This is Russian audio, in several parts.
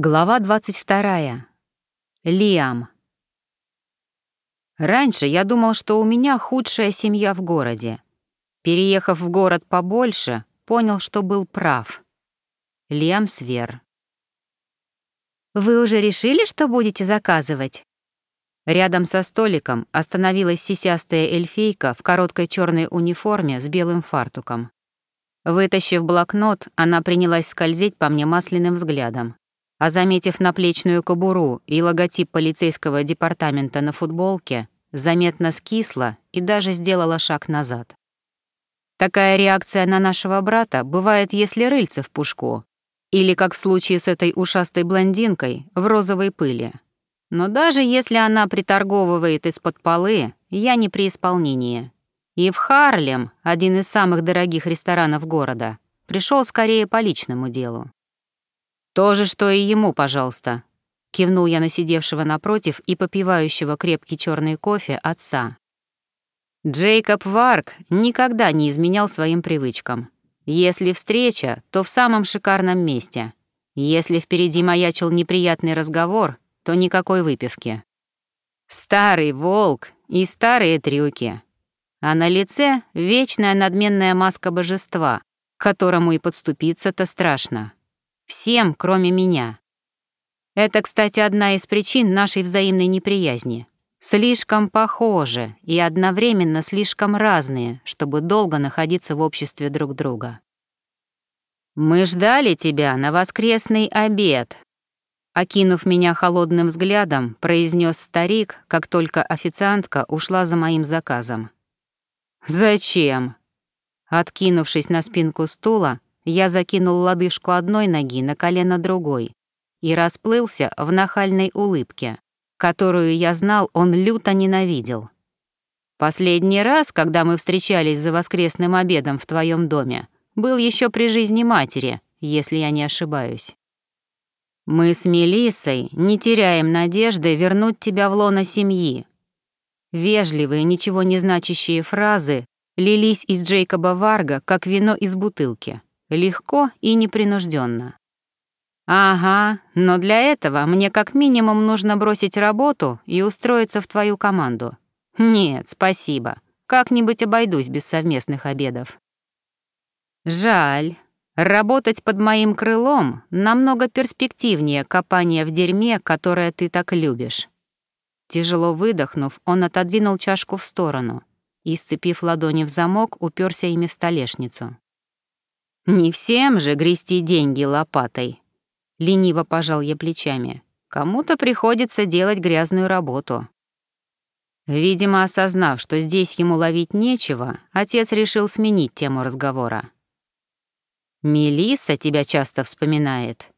Глава 22. Лиам. Раньше я думал, что у меня худшая семья в городе. Переехав в город побольше, понял, что был прав. Лиам Свер. «Вы уже решили, что будете заказывать?» Рядом со столиком остановилась сисястая эльфийка в короткой черной униформе с белым фартуком. Вытащив блокнот, она принялась скользить по мне масляным взглядом а заметив наплечную кобуру и логотип полицейского департамента на футболке, заметно скисла и даже сделала шаг назад. Такая реакция на нашего брата бывает, если рыльце в пушку, или, как в случае с этой ушастой блондинкой, в розовой пыли. Но даже если она приторговывает из-под полы, я не при исполнении. И в Харлем, один из самых дорогих ресторанов города, пришел скорее по личному делу. «То же, что и ему, пожалуйста», — кивнул я на сидевшего напротив и попивающего крепкий черный кофе отца. Джейкоб Варк никогда не изменял своим привычкам. Если встреча, то в самом шикарном месте. Если впереди маячил неприятный разговор, то никакой выпивки. Старый волк и старые трюки. А на лице вечная надменная маска божества, к которому и подступиться-то страшно. Всем, кроме меня. Это, кстати, одна из причин нашей взаимной неприязни. Слишком похожи и одновременно слишком разные, чтобы долго находиться в обществе друг друга. «Мы ждали тебя на воскресный обед», Окинув меня холодным взглядом, произнес старик, как только официантка ушла за моим заказом. «Зачем?» Откинувшись на спинку стула, я закинул лодыжку одной ноги на колено другой и расплылся в нахальной улыбке, которую я знал, он люто ненавидел. Последний раз, когда мы встречались за воскресным обедом в твоем доме, был еще при жизни матери, если я не ошибаюсь. Мы с Мелиссой не теряем надежды вернуть тебя в лоно семьи. Вежливые, ничего не значащие фразы лились из Джейкоба Варга, как вино из бутылки. Легко и непринужденно. «Ага, но для этого мне как минимум нужно бросить работу и устроиться в твою команду. Нет, спасибо. Как-нибудь обойдусь без совместных обедов». «Жаль. Работать под моим крылом намного перспективнее копания в дерьме, которое ты так любишь». Тяжело выдохнув, он отодвинул чашку в сторону и, сцепив ладони в замок, уперся ими в столешницу. «Не всем же грести деньги лопатой», — лениво пожал я плечами. «Кому-то приходится делать грязную работу». Видимо, осознав, что здесь ему ловить нечего, отец решил сменить тему разговора. Мелисса тебя часто вспоминает».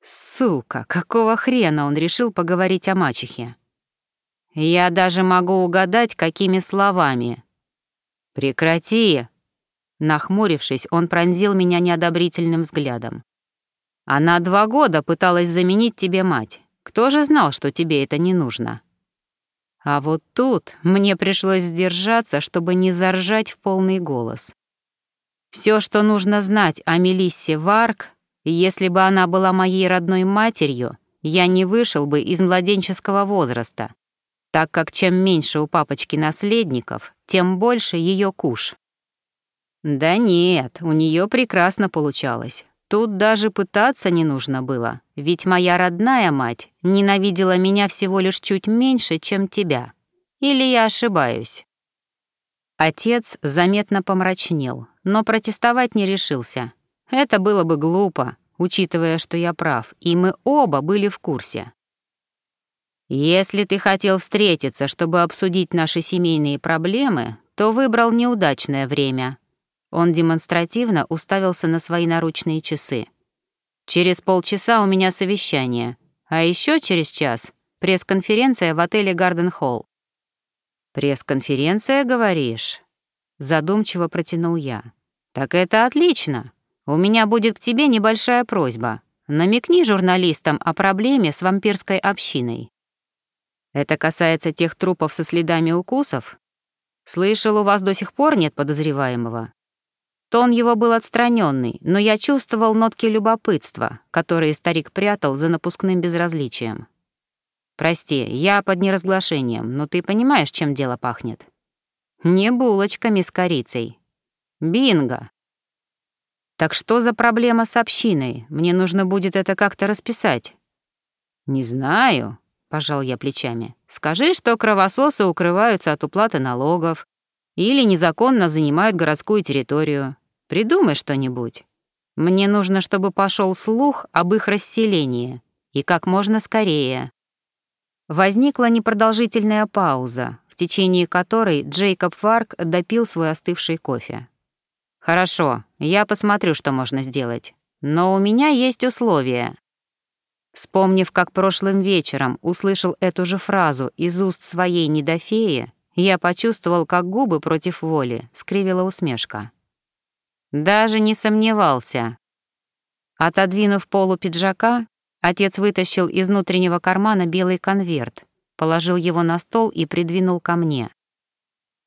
Сука, какого хрена он решил поговорить о мачехе? Я даже могу угадать, какими словами. «Прекрати!» Нахмурившись, он пронзил меня неодобрительным взглядом. «Она два года пыталась заменить тебе мать. Кто же знал, что тебе это не нужно?» А вот тут мне пришлось сдержаться, чтобы не заржать в полный голос. Все, что нужно знать о Мелиссе Варк, если бы она была моей родной матерью, я не вышел бы из младенческого возраста, так как чем меньше у папочки наследников, тем больше ее куш. Да нет, у нее прекрасно получалось. Тут даже пытаться не нужно было, ведь моя родная мать ненавидела меня всего лишь чуть меньше, чем тебя. Или я ошибаюсь? Отец заметно помрачнел, но протестовать не решился. Это было бы глупо, учитывая, что я прав, и мы оба были в курсе. Если ты хотел встретиться, чтобы обсудить наши семейные проблемы, то выбрал неудачное время, он демонстративно уставился на свои наручные часы. «Через полчаса у меня совещание, а еще через час пресс-конференция в отеле Гарден Холл». «Пресс-конференция, говоришь?» Задумчиво протянул я. «Так это отлично. У меня будет к тебе небольшая просьба. Намекни журналистам о проблеме с вампирской общиной». «Это касается тех трупов со следами укусов?» «Слышал, у вас до сих пор нет подозреваемого?» Тон его был отстраненный, но я чувствовал нотки любопытства, которые старик прятал за напускным безразличием. «Прости, я под неразглашением, но ты понимаешь, чем дело пахнет?» «Не булочками с корицей. Бинго!» «Так что за проблема с общиной? Мне нужно будет это как-то расписать». «Не знаю», — пожал я плечами. «Скажи, что кровососы укрываются от уплаты налогов или незаконно занимают городскую территорию. Придумай что-нибудь. Мне нужно, чтобы пошел слух об их расселении, и как можно скорее». Возникла непродолжительная пауза, в течение которой Джейкоб Фарк допил свой остывший кофе. «Хорошо, я посмотрю, что можно сделать. Но у меня есть условия». Вспомнив, как прошлым вечером услышал эту же фразу из уст своей недофеи, я почувствовал, как губы против воли скривила усмешка. Даже не сомневался. Отодвинув полу пиджака, отец вытащил из внутреннего кармана белый конверт, положил его на стол и придвинул ко мне.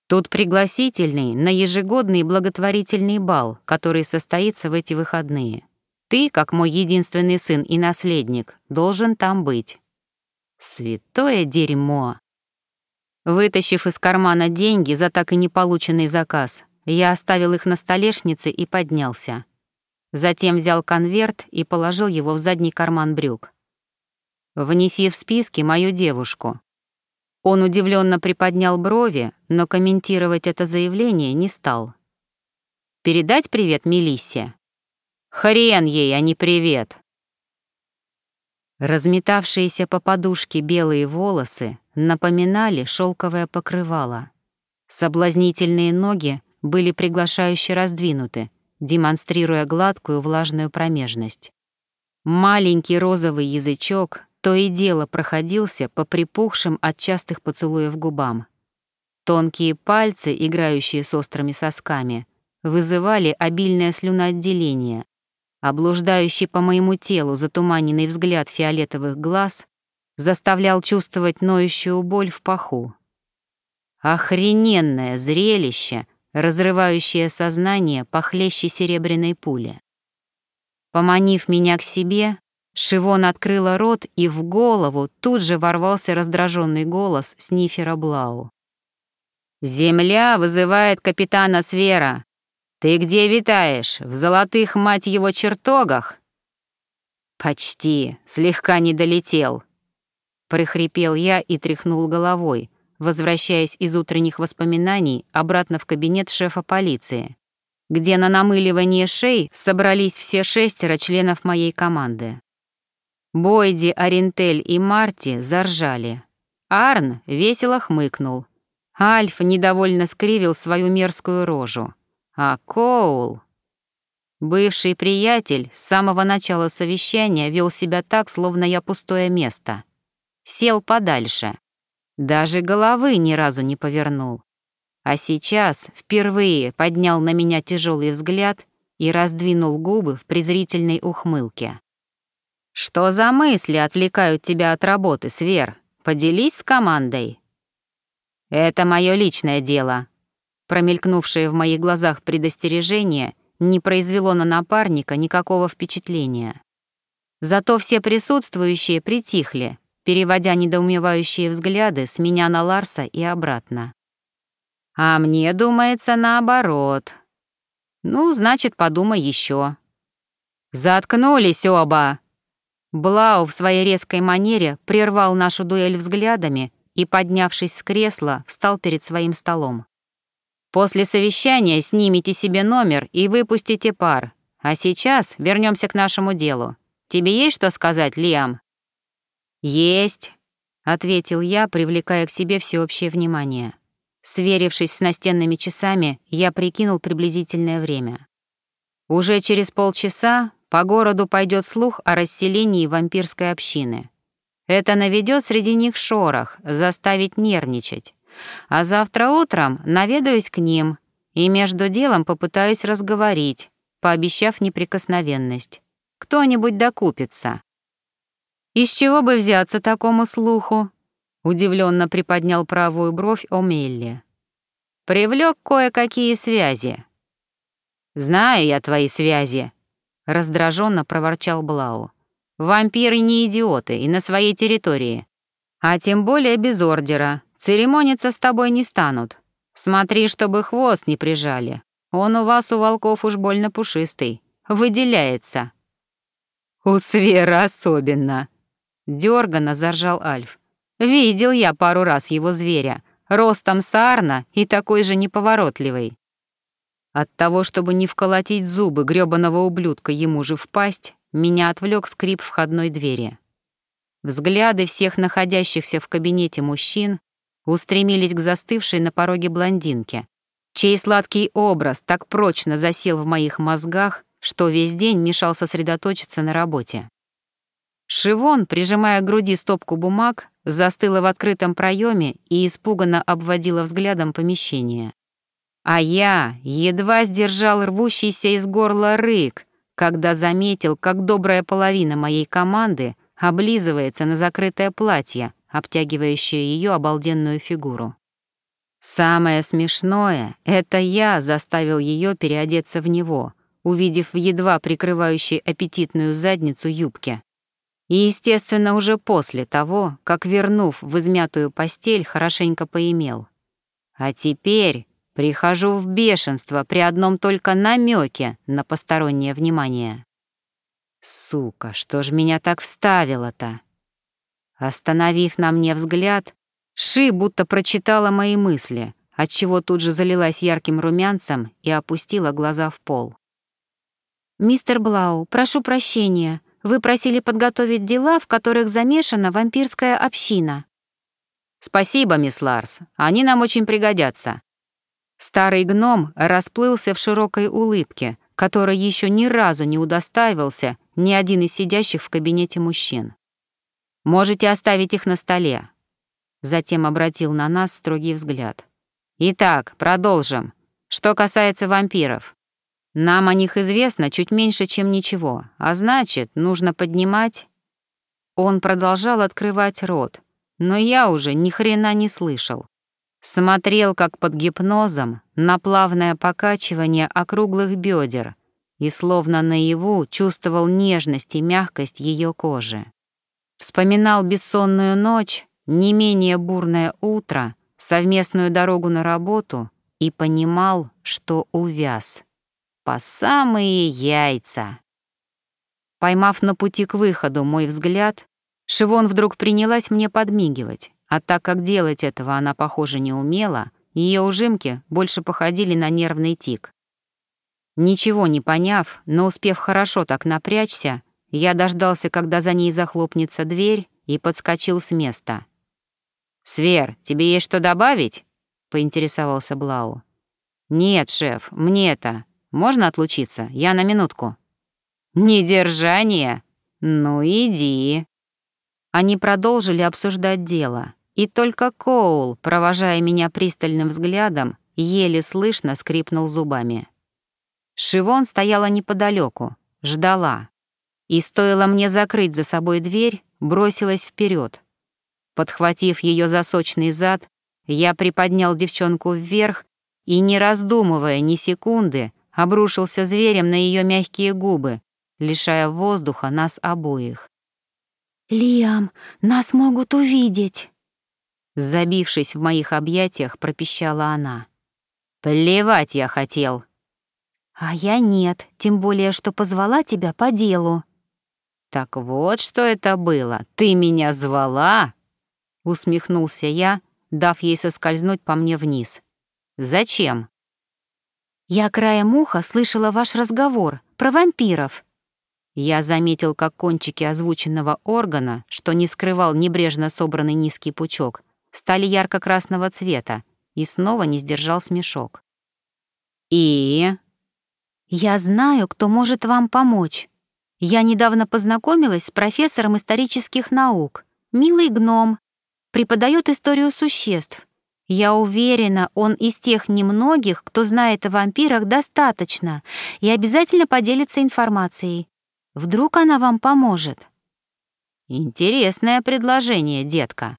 Тут пригласительный на ежегодный благотворительный бал, который состоится в эти выходные. Ты, как мой единственный сын и наследник, должен там быть. Святое дерьмо. Вытащив из кармана деньги за так и не полученный заказ, я оставил их на столешнице и поднялся. Затем взял конверт и положил его в задний карман брюк. «Внеси в списки мою девушку». Он удивленно приподнял брови, но комментировать это заявление не стал. «Передать привет Мелиссе?» «Хрен ей, а не привет!» Разметавшиеся по подушке белые волосы напоминали шелковое покрывало. Соблазнительные ноги были приглашающе раздвинуты, демонстрируя гладкую влажную промежность. Маленький розовый язычок то и дело проходился по припухшим от частых поцелуев губам. Тонкие пальцы, играющие с острыми сосками, вызывали обильное слюноотделение, облуждающий по моему телу затуманенный взгляд фиолетовых глаз заставлял чувствовать ноющую боль в паху. Охрененное зрелище, разрывающее сознание похлеще серебряной пули. Поманив меня к себе, Шивон открыла рот, и в голову тут же ворвался раздраженный голос Снифера Блау. «Земля вызывает капитана Свера. Ты где витаешь? В золотых, мать его, чертогах?» «Почти, слегка не долетел», — прохрипел я и тряхнул головой, возвращаясь из утренних воспоминаний обратно в кабинет шефа полиции, где на намыливание шей собрались все шестеро членов моей команды. Бойди, Орентель и Марти заржали. Арн весело хмыкнул. Альф недовольно скривил свою мерзкую рожу. А Коул... Бывший приятель с самого начала совещания вел себя так, словно я пустое место. Сел подальше, даже головы ни разу не повернул. А сейчас впервые поднял на меня тяжелый взгляд и раздвинул губы в презрительной ухмылке. «Что за мысли отвлекают тебя от работы, Свер? Поделись с командой». «Это мое личное дело». Промелькнувшее в моих глазах предостережение не произвело на напарника никакого впечатления. Зато все присутствующие притихли, переводя недоумевающие взгляды с меня на Ларса и обратно. А мне думается наоборот. Ну, значит, подумай еще. Заткнулись оба. Блау в своей резкой манере прервал нашу дуэль взглядами и, поднявшись с кресла, встал перед своим столом. После совещания снимите себе номер и выпустите пар. А сейчас вернемся к нашему делу. Тебе есть что сказать, Лиам? «Есть», — ответил я, привлекая к себе всеобщее внимание. Сверившись с настенными часами, я прикинул приблизительное время. Уже через полчаса по городу пойдет слух о расселении вампирской общины. Это наведет среди них шорох, заставить нервничать. А завтра утром наведаюсь к ним и между делом попытаюсь разговорить, пообещав неприкосновенность. Кто-нибудь докупится. «Из чего бы взяться такому слуху?» — удивленно приподнял правую бровь Омелли. «Привлек кое-какие связи». «Знаю я твои связи», — раздраженно проворчал Блау. «Вампиры не идиоты и на своей территории. А тем более без ордера. Церемониться с тобой не станут. Смотри, чтобы хвост не прижали. Он у вас, у волков, уж больно пушистый. Выделяется». «У Свера особенно», — дёрганно заржал Альф. «Видел я пару раз его зверя, ростом саарна и такой же неповоротливый». От того, чтобы не вколотить зубы грёбаного ублюдка ему же в пасть, меня отвлек скрип входной двери. Взгляды всех находящихся в кабинете мужчин устремились к застывшей на пороге блондинке, чей сладкий образ так прочно засел в моих мозгах, что весь день мешал сосредоточиться на работе. Шивон, прижимая к груди стопку бумаг, застыла в открытом проеме и испуганно обводила взглядом помещение. А я едва сдержал рвущийся из горла рык, когда заметил, как добрая половина моей команды облизывается на закрытое платье, обтягивающее ее обалденную фигуру. Самое смешное — это я заставил ее переодеться в него, увидев в едва прикрывающей аппетитную задницу юбки. И, естественно, уже после того, как, вернув в измятую постель, хорошенько поимел. А теперь Прихожу в бешенство при одном только намеке на постороннее внимание. Сука, что ж меня так вставило-то? Остановив на мне взгляд, Ши будто прочитала мои мысли, отчего тут же залилась ярким румянцем и опустила глаза в пол. «Мистер Блау, прошу прощения. Вы просили подготовить дела, в которых замешана вампирская община». «Спасибо, мисс Ларс. Они нам очень пригодятся. Старый гном расплылся в широкой улыбке, которой еще ни разу не удостаивался ни один из сидящих в кабинете мужчин. «Можете оставить их на столе». Затем обратил на нас строгий взгляд. «Итак, продолжим. Что касается вампиров. Нам о них известно чуть меньше, чем ничего, а значит, нужно поднимать...» Он продолжал открывать рот, но я уже ни хрена не слышал. Смотрел, как под гипнозом, на плавное покачивание округлых бедер и словно наяву чувствовал нежность и мягкость ее кожи. Вспоминал бессонную ночь, не менее бурное утро, совместную дорогу на работу и понимал, что увяз. По самые яйца. Поймав на пути к выходу мой взгляд, Шивон вдруг принялась мне подмигивать. А так как делать этого она, похоже, не умела, ее ужимки больше походили на нервный тик. Ничего не поняв, но успев хорошо так напрячься, я дождался, когда за ней захлопнется дверь, и подскочил с места. «Свер, тебе есть что добавить?» — поинтересовался Блау. «Нет, шеф, мне это. Можно отлучиться? Я на минутку». «Недержание? Ну иди». Они продолжили обсуждать дело, и только Коул, провожая меня пристальным взглядом, еле слышно скрипнул зубами. Шивон стояла неподалеку, ждала. И стоило мне закрыть за собой дверь, бросилась вперед. Подхватив ее за сочный зад, я приподнял девчонку вверх и, не раздумывая ни секунды, обрушился зверем на ее мягкие губы, лишая воздуха нас обоих. «Лиам, нас могут увидеть!» Забившись в моих объятиях, пропищала она. «Плевать я хотел!» «А я нет, тем более, что позвала тебя по делу». «Так вот, что это было. Ты меня звала?» Усмехнулся я, дав ей соскользнуть по мне вниз. «Зачем?» «Я краем уха слышала ваш разговор про вампиров». Я заметил, как кончики озвученного органа, что не скрывал небрежно собранный низкий пучок, стали ярко-красного цвета, и снова не сдержал смешок. «И?» «Я знаю, кто может вам помочь. Я недавно познакомилась с профессором исторических наук. Милый гном. Преподает историю существ. Я уверена, он из тех немногих, кто знает о вампирах достаточно и обязательно поделится информацией. Вдруг она вам поможет?» «Интересное предложение, детка»,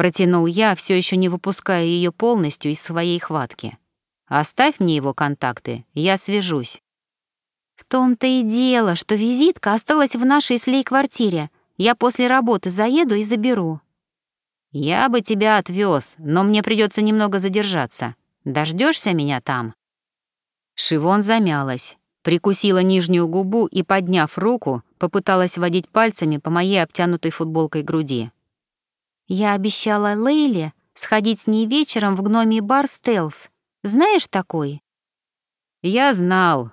Протянул я, все еще не выпуская ее полностью из своей хватки. Оставь мне его контакты, я свяжусь». «В том-то и дело, что визитка осталась в нашей слей квартире. Я после работы заеду и заберу». «Я бы тебя отвез, но мне придется немного задержаться. Дождешься меня там?» Шивон замялась, прикусила нижнюю губу и, подняв руку, попыталась водить пальцами по моей обтянутой футболкой груди. «Я обещала Лейле сходить с ней вечером в гномий бар «Стелс». Знаешь такой?» «Я знал.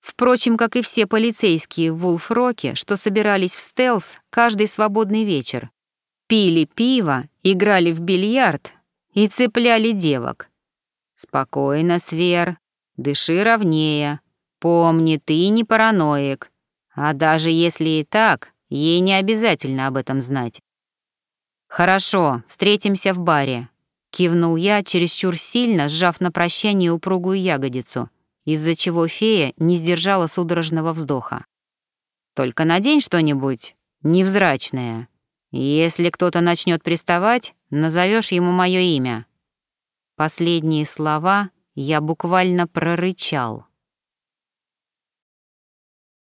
Впрочем, как и все полицейские в Вулфроке, что собирались в «Стелс» каждый свободный вечер. Пили пиво, играли в бильярд и цепляли девок. Спокойно, Свер, дыши ровнее. Помни, ты не параноик. А даже если и так, ей не обязательно об этом знать. «Хорошо, встретимся в баре», — кивнул я, чересчур сильно сжав на прощание упругую ягодицу, из-за чего фея не сдержала судорожного вздоха. «Только надень что-нибудь невзрачное. Если кто-то начнет приставать, назовешь ему мое имя». Последние слова я буквально прорычал.